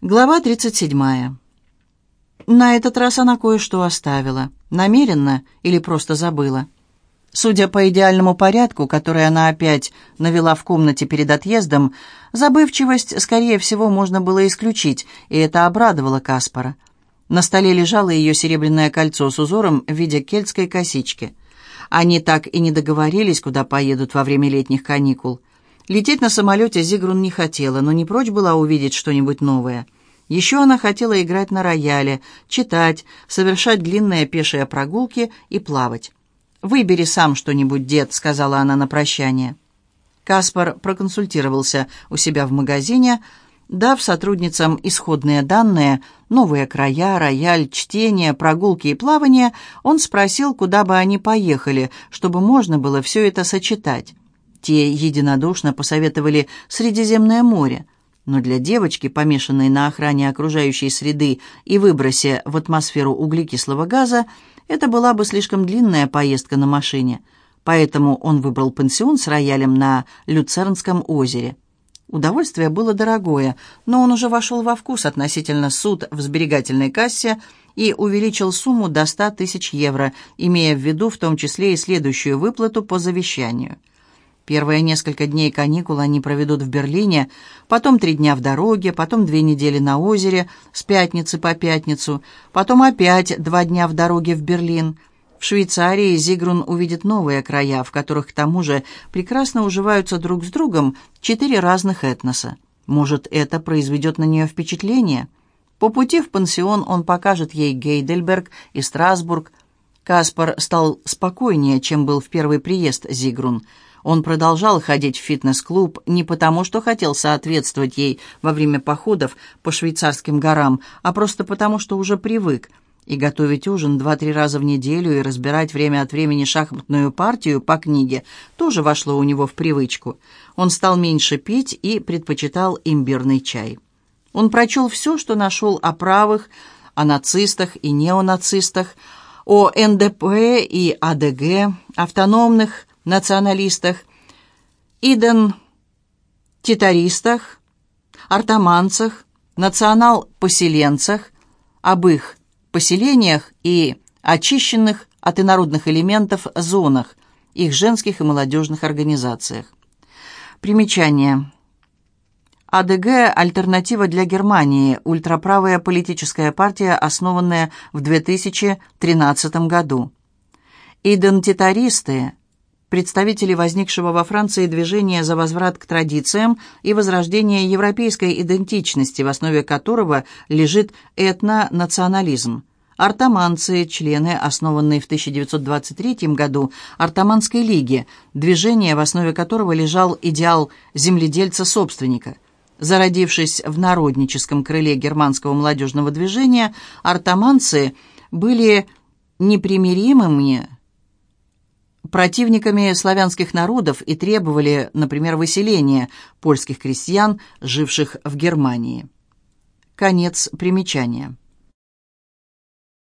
Глава 37. На этот раз она кое-что оставила. Намеренно или просто забыла. Судя по идеальному порядку, который она опять навела в комнате перед отъездом, забывчивость, скорее всего, можно было исключить, и это обрадовало Каспара. На столе лежало ее серебряное кольцо с узором в виде кельтской косички. Они так и не договорились, куда поедут во время летних каникул. Лететь на самолете Зигрун не хотела, но не прочь была увидеть что-нибудь новое. Еще она хотела играть на рояле, читать, совершать длинные пешие прогулки и плавать. «Выбери сам что-нибудь, дед», — сказала она на прощание. Каспар проконсультировался у себя в магазине, дав сотрудницам исходные данные, новые края, рояль, чтение, прогулки и плавание, он спросил, куда бы они поехали, чтобы можно было все это сочетать. Те единодушно посоветовали Средиземное море, но для девочки, помешанной на охране окружающей среды и выбросе в атмосферу углекислого газа, это была бы слишком длинная поездка на машине, поэтому он выбрал пансион с роялем на Люцернском озере. Удовольствие было дорогое, но он уже вошел во вкус относительно суд в сберегательной кассе и увеличил сумму до 100 тысяч евро, имея в виду в том числе и следующую выплату по завещанию – Первые несколько дней каникул они проведут в Берлине, потом три дня в дороге, потом две недели на озере, с пятницы по пятницу, потом опять два дня в дороге в Берлин. В Швейцарии Зигрун увидит новые края, в которых, к тому же, прекрасно уживаются друг с другом четыре разных этноса. Может, это произведет на нее впечатление? По пути в пансион он покажет ей Гейдельберг и Страсбург. Каспар стал спокойнее, чем был в первый приезд Зигрун – он продолжал ходить в фитнес-клуб не потому, что хотел соответствовать ей во время походов по швейцарским горам, а просто потому, что уже привык. И готовить ужин два-три раза в неделю и разбирать время от времени шахматную партию по книге тоже вошло у него в привычку. Он стал меньше пить и предпочитал имбирный чай. Он прочел все, что нашел о правых, о нацистах и неонацистах, о НДП и АДГ, автономных националистах, иден-титаристах, артаманцах, национал-поселенцах, об их поселениях и очищенных от инородных элементов зонах, их женских и молодежных организациях. Примечание. АДГ – альтернатива для Германии, ультраправая политическая партия, основанная в 2013 году. Идентитаристы представители возникшего во Франции движения за возврат к традициям и возрождение европейской идентичности, в основе которого лежит этнонационализм. Артаманцы, члены, основанные в 1923 году Артаманской лиги, движение, в основе которого лежал идеал земледельца-собственника. Зародившись в народническом крыле германского молодежного движения, артаманцы были непримиримыми противниками славянских народов и требовали, например, выселения польских крестьян, живших в Германии. Конец примечания.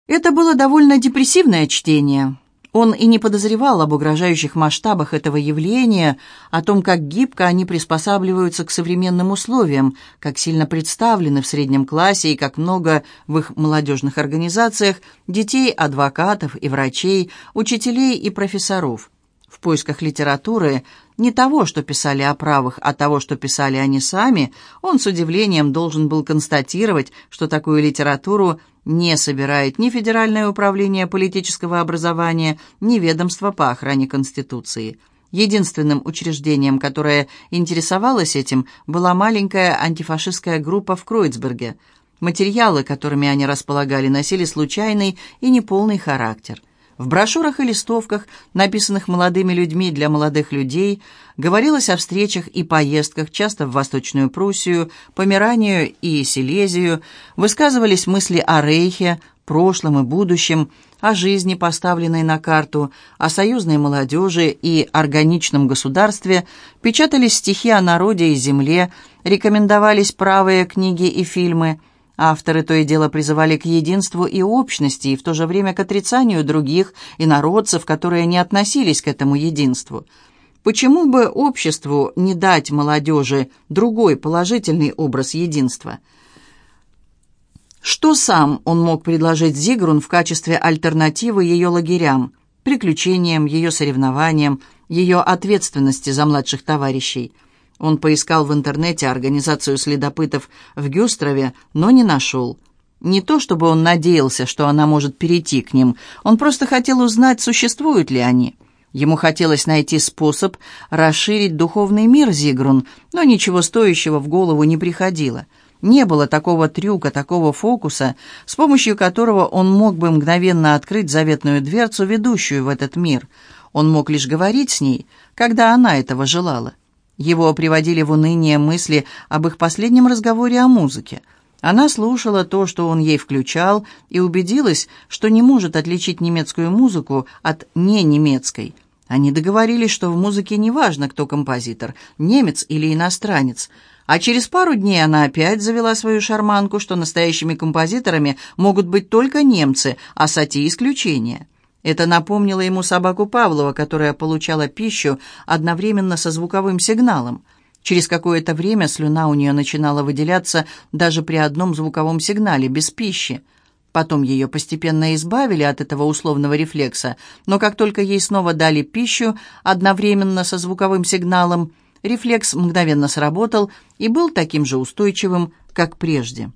Это было довольно депрессивное чтение. Он и не подозревал об угрожающих масштабах этого явления, о том, как гибко они приспосабливаются к современным условиям, как сильно представлены в среднем классе и как много в их молодежных организациях детей, адвокатов и врачей, учителей и профессоров. В поисках литературы не того, что писали о правых, а того, что писали они сами, он с удивлением должен был констатировать, что такую литературу – не собирает ни Федеральное управление политического образования, ни ведомство по охране Конституции. Единственным учреждением, которое интересовалось этим, была маленькая антифашистская группа в Кройцберге. Материалы, которыми они располагали, носили случайный и неполный характер – в брошюрах и листовках, написанных молодыми людьми для молодых людей, говорилось о встречах и поездках, часто в Восточную Пруссию, Померанию и Силезию, высказывались мысли о Рейхе, прошлом и будущем, о жизни, поставленной на карту, о союзной молодежи и органичном государстве, печатались стихи о народе и земле, рекомендовались правые книги и фильмы – Авторы то и дело призывали к единству и общности, и в то же время к отрицанию других инородцев, которые не относились к этому единству. Почему бы обществу не дать молодежи другой положительный образ единства? Что сам он мог предложить Зигрун в качестве альтернативы ее лагерям, приключениям, ее соревнованиям, ее ответственности за младших товарищей? Он поискал в интернете организацию следопытов в Гюстрове, но не нашел. Не то чтобы он надеялся, что она может перейти к ним, он просто хотел узнать, существуют ли они. Ему хотелось найти способ расширить духовный мир Зигрун, но ничего стоящего в голову не приходило. Не было такого трюка, такого фокуса, с помощью которого он мог бы мгновенно открыть заветную дверцу, ведущую в этот мир. Он мог лишь говорить с ней, когда она этого желала. Его приводили в уныние мысли об их последнем разговоре о музыке. Она слушала то, что он ей включал, и убедилась, что не может отличить немецкую музыку от ненемецкой. Они договорились, что в музыке не важно, кто композитор, немец или иностранец. А через пару дней она опять завела свою шарманку, что настоящими композиторами могут быть только немцы, а Сати – исключение. Это напомнило ему собаку Павлова, которая получала пищу одновременно со звуковым сигналом. Через какое-то время слюна у нее начинала выделяться даже при одном звуковом сигнале, без пищи. Потом ее постепенно избавили от этого условного рефлекса, но как только ей снова дали пищу одновременно со звуковым сигналом, рефлекс мгновенно сработал и был таким же устойчивым, как прежде.